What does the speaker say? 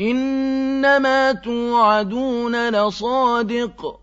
إِنَّمَا تُوعَدُونَ لَصَادِقٌ.